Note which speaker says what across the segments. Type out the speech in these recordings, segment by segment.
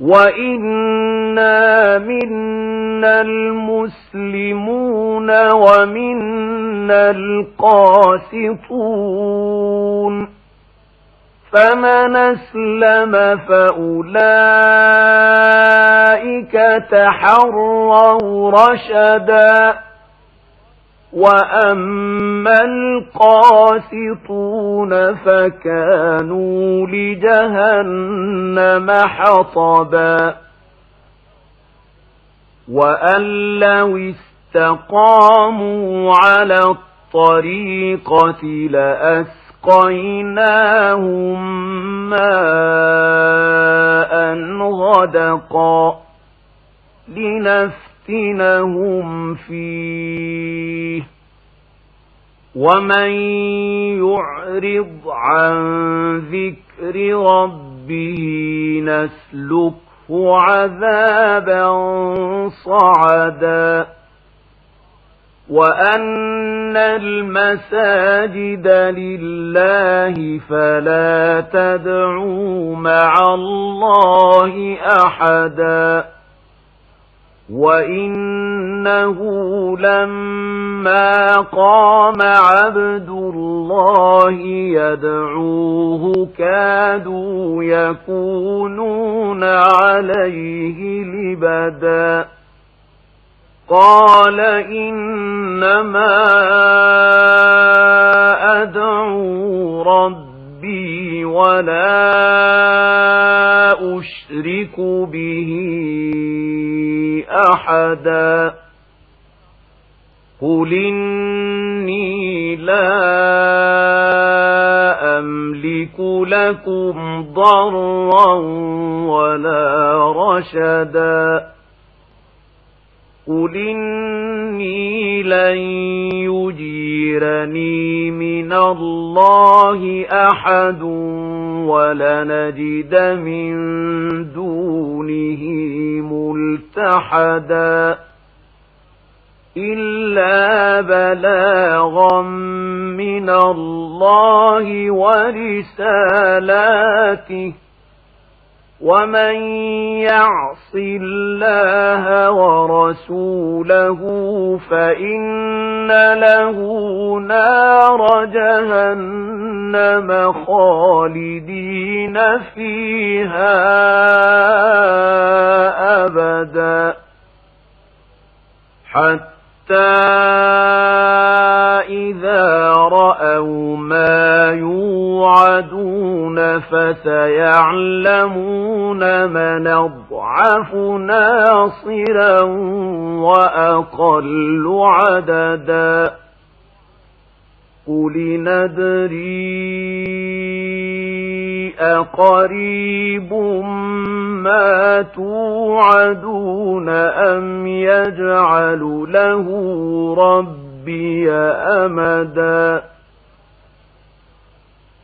Speaker 1: وإنا منا المسلمون ومنا القاسطون فمن اسلم فأولئك تحروا رشدا وأما القاسطون فكانوا لجهنم حطبا وأن لو استقاموا على الطريقة لأسقيناهم ماء غدقا لنفتنهم فيه ومن يعرض عن ذكر ربه نسلكه عذابا صعدا وأن المساجد لله فلا تدعوا مع الله أحدا وإنه لما قام عبد الله يدعوه كادوا يكونون عليه لبدا قال إنما أدعو ربي ولا أشرك به أحدا قل إني لا أملك لكم ضرا ولا رشدا قل إني لن يجيرني من الله أحد ولنجد من دونه ملتحدا إلا بلاغا من الله ورسالاته ومن يعص الله ورسوله فإن له نار جهنم خالدين فيها أبدا حتى إذا رأوا ما يوعدون فسيعلمون من أضعف ناصرا وأقل عددا. قل ندري أقريب ما توعدون أم يجعل له ربي أمدا.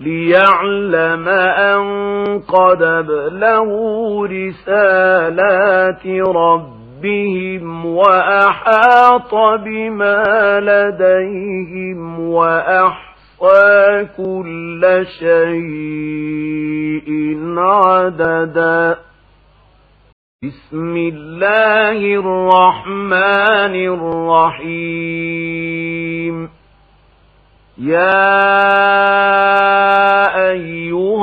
Speaker 1: ليعلم أن قد ابلغوا رسالات ربهم وأحاط بما لديهم وأحصى كل شيء عددا. بسم الله الرحمن الرحيم. يا